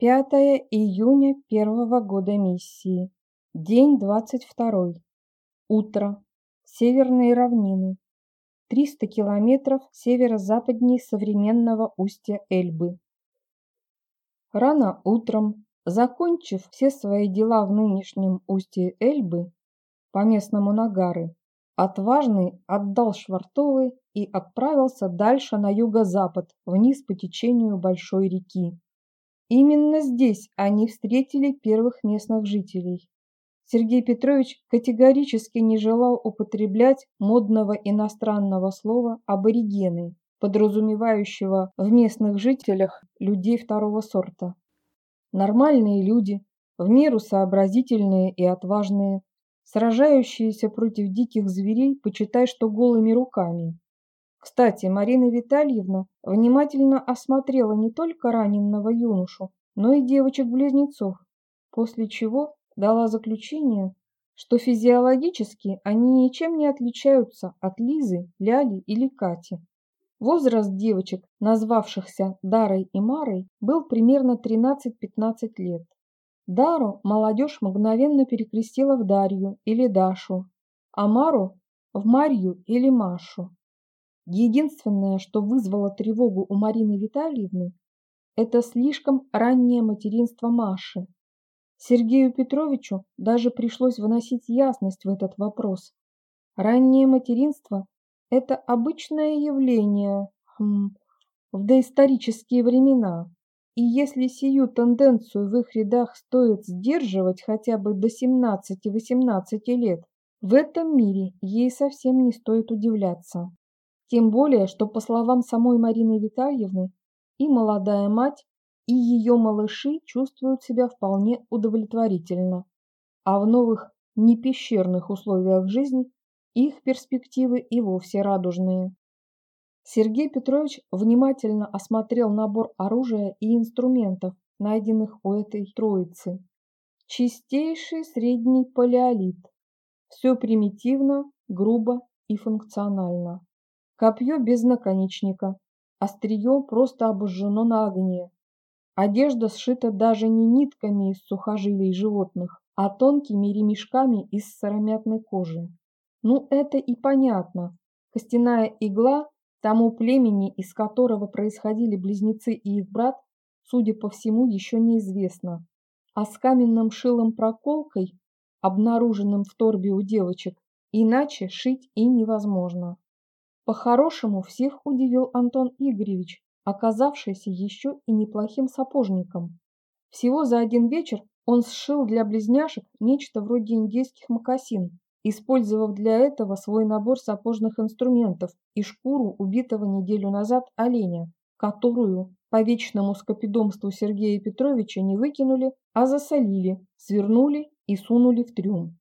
5 июня первого года миссии. День 22. Утро. Северные равнины. 300 километров северо-западнее современного устья Эльбы. Рано утром, закончив все свои дела в нынешнем устье Эльбы, по местному Нагары, отважный отдал швартовы и отправился дальше на юго-запад, вниз по течению большой реки. Именно здесь они встретили первых местных жителей. Сергей Петрович категорически не желал употреблять модного иностранного слова «аборигены», подразумевающего в местных жителях людей второго сорта. Нормальные люди, в меру сообразительные и отважные, сражающиеся против диких зверей, почитай, что голыми руками. Кстати, Марина Витальевна внимательно осмотрела не только раненного юношу, но и девочек-близнецов, после чего дала заключение, что физиологически они ничем не отличаются от Лизы, Ляли или Кати. Возраст девочек, назвавшихся Дарой и Марой, был примерно 13-15 лет. Дару молодежь мгновенно перекрестила в Дарью или Дашу, а Мару – в Марью или Машу. Единственное, что вызвало тревогу у Марины Витальевны, это слишком раннее материнство Маши. Сергею Петровичу даже пришлось вносить ясность в этот вопрос. Раннее материнство – это обычное явление хм, в доисторические времена, и если сию тенденцию в их рядах стоит сдерживать хотя бы до 17-18 лет, в этом мире ей совсем не стоит удивляться. Тем более, что, по словам самой Марины Витальевны, и молодая мать, и ее малыши чувствуют себя вполне удовлетворительно, а в новых непещерных условиях жизни их перспективы и вовсе радужные. Сергей Петрович внимательно осмотрел набор оружия и инструментов, найденных у этой троицы. Чистейший средний палеолит. Все примитивно, грубо и функционально. Копье без наконечника. Острие просто обожжено на огне. Одежда сшита даже не нитками из сухожилий животных, а тонкими ремешками из сыромятной кожи. Ну это и понятно. Костяная игла тому племени, из которого происходили близнецы и их брат, судя по всему, еще неизвестно. А с каменным шилом-проколкой, обнаруженным в торбе у девочек, иначе шить и невозможно. По-хорошему всех удивил Антон Игоревич, оказавшийся еще и неплохим сапожником. Всего за один вечер он сшил для близняшек нечто вроде индейских мокасин, использовав для этого свой набор сапожных инструментов и шкуру убитого неделю назад оленя, которую по вечному скопидомству Сергея Петровича не выкинули, а засолили, свернули и сунули в трюм.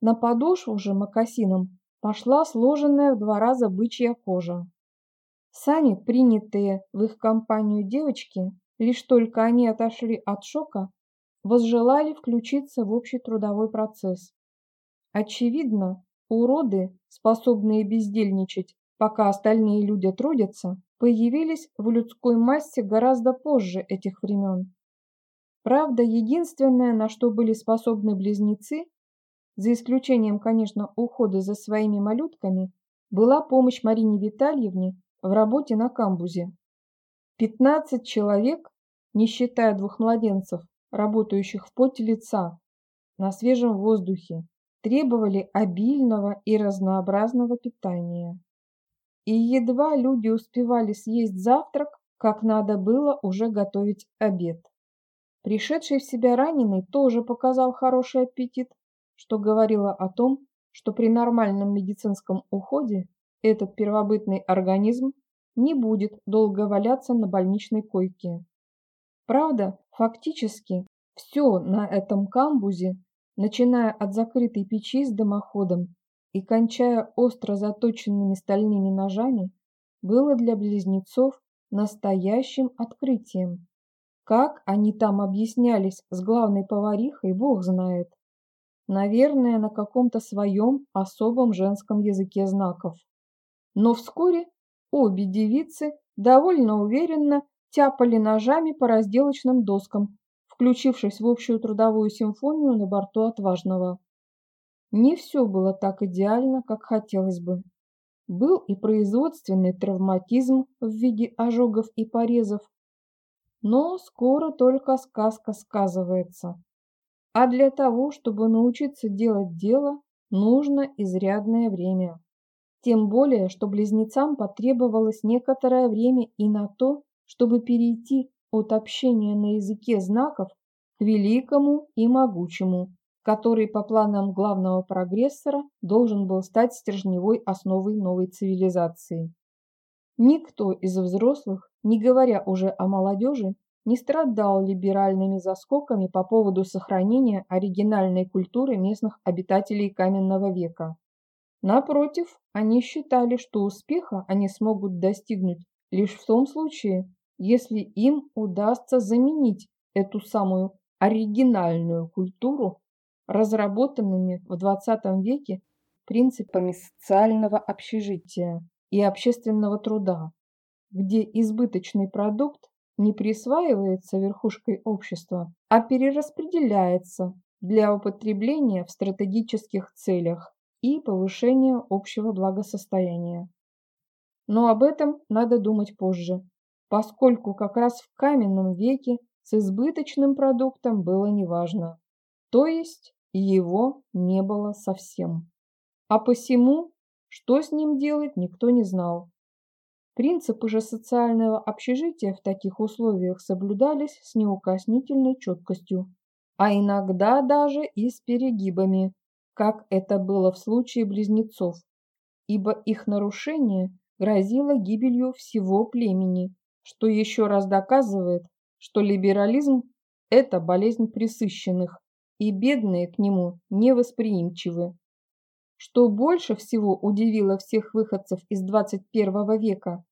На подошву же мокасином пошла сложенная в два раза бычья кожа. Сами принятые в их компанию девочки, лишь только они отошли от шока, возжелали включиться в общий трудовой процесс. Очевидно, уроды, способные бездельничать, пока остальные люди трудятся, появились в людской массе гораздо позже этих времен. Правда, единственное, на что были способны близнецы, за исключением, конечно, ухода за своими малютками, была помощь Марине Витальевне в работе на камбузе. 15 человек, не считая двух младенцев, работающих в поте лица, на свежем воздухе, требовали обильного и разнообразного питания. И едва люди успевали съесть завтрак, как надо было уже готовить обед. Пришедший в себя раненый тоже показал хороший аппетит, что говорило о том, что при нормальном медицинском уходе этот первобытный организм не будет долго валяться на больничной койке. Правда, фактически все на этом камбузе, начиная от закрытой печи с дымоходом и кончая остро заточенными стальными ножами, было для близнецов настоящим открытием. Как они там объяснялись с главной поварихой, бог знает. Наверное, на каком-то своем особом женском языке знаков. Но вскоре обе девицы довольно уверенно тяпали ножами по разделочным доскам, включившись в общую трудовую симфонию на борту «Отважного». Не все было так идеально, как хотелось бы. Был и производственный травматизм в виде ожогов и порезов, но скоро только сказка сказывается. А для того, чтобы научиться делать дело, нужно изрядное время. Тем более, что близнецам потребовалось некоторое время и на то, чтобы перейти от общения на языке знаков к великому и могучему, который по планам главного прогрессора должен был стать стержневой основой новой цивилизации. Никто из взрослых, не говоря уже о молодежи, не страдал либеральными заскоками по поводу сохранения оригинальной культуры местных обитателей каменного века. Напротив, они считали, что успеха они смогут достигнуть лишь в том случае, если им удастся заменить эту самую оригинальную культуру разработанными в XX веке принципами социального общежития и общественного труда, где избыточный продукт не присваивается верхушкой общества, а перераспределяется для употребления в стратегических целях и повышения общего благосостояния. Но об этом надо думать позже, поскольку как раз в каменном веке с избыточным продуктом было неважно, то есть его не было совсем. А посему, что с ним делать, никто не знал. Принципы же социального общежития в таких условиях соблюдались с неукоснительной четкостью, а иногда даже и с перегибами, как это было в случае близнецов, ибо их нарушение грозило гибелью всего племени, что еще раз доказывает, что либерализм – это болезнь присыщенных, и бедные к нему невосприимчивы. Что больше всего удивило всех выходцев из 21 века,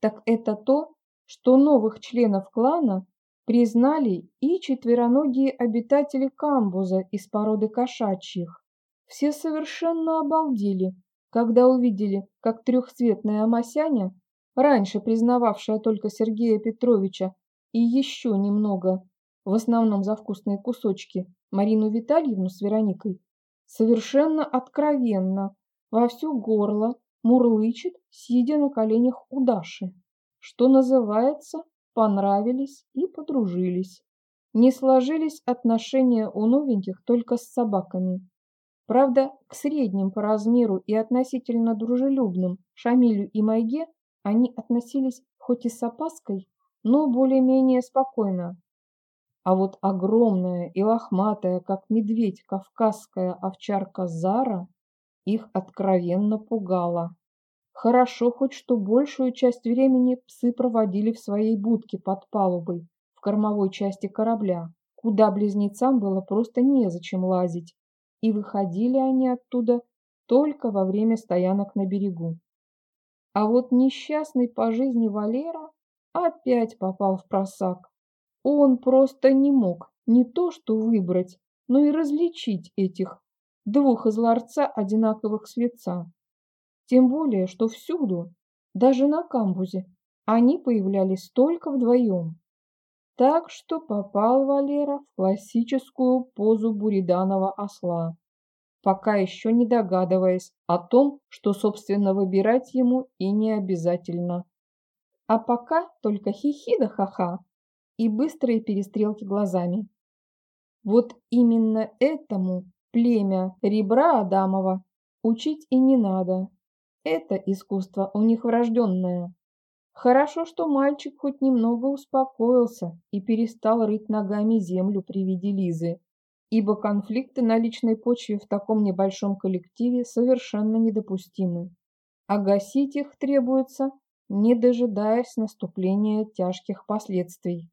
так это то, что новых членов клана признали и четвероногие обитатели камбуза из породы кошачьих. Все совершенно обалдели, когда увидели, как трехцветная Масяня, раньше признававшая только Сергея Петровича и еще немного, в основном за вкусные кусочки, Марину Витальевну с Вероникой, совершенно откровенно, во всю горло, мурлычет, сидя на коленях у Даши. Что называется, понравились и подружились. Не сложились отношения у новеньких только с собаками. Правда, к средним по размеру и относительно дружелюбным Шамилю и Майге они относились хоть и с опаской, но более-менее спокойно. А вот огромная и лохматая, как медведь, кавказская овчарка Зара их откровенно пугала. Хорошо хоть что большую часть времени псы проводили в своей будке под палубой, в кормовой части корабля, куда близнецам было просто незачем лазить, и выходили они оттуда только во время стоянок на берегу. А вот несчастный по жизни Валера опять попал в просак. Он просто не мог не то что выбрать, но и различить этих двух из ларца одинаковых светца. Тем более, что всюду, даже на камбузе, они появлялись только вдвоем. Так что попал Валера в классическую позу буриданова осла, пока еще не догадываясь о том, что, собственно, выбирать ему и не обязательно. А пока только хихи да ха-ха и быстрые перестрелки глазами. Вот именно этому племя ребра Адамова учить и не надо. Это искусство у них врожденное. Хорошо, что мальчик хоть немного успокоился и перестал рыть ногами землю при виде Лизы, ибо конфликты на личной почве в таком небольшом коллективе совершенно недопустимы. А гасить их требуется, не дожидаясь наступления тяжких последствий.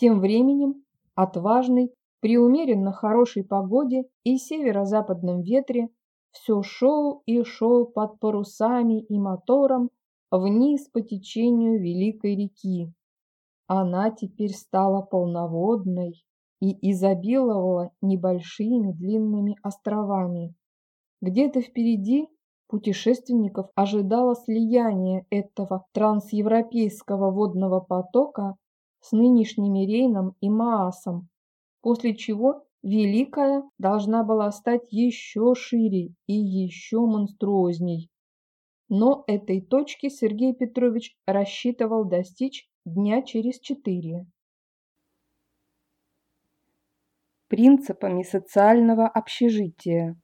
Тем временем отважный, при умеренно хорошей погоде и северо-западном ветре все шел и шел под парусами и мотором вниз по течению Великой реки. Она теперь стала полноводной и изобиловала небольшими длинными островами. Где-то впереди Путешественников ожидало слияние этого трансевропейского водного потока с нынешними Рейном и Маасом, после чего Великая должна была стать еще шире и еще монструозней. Но этой точки Сергей Петрович рассчитывал достичь дня через четыре. Принципами социального общежития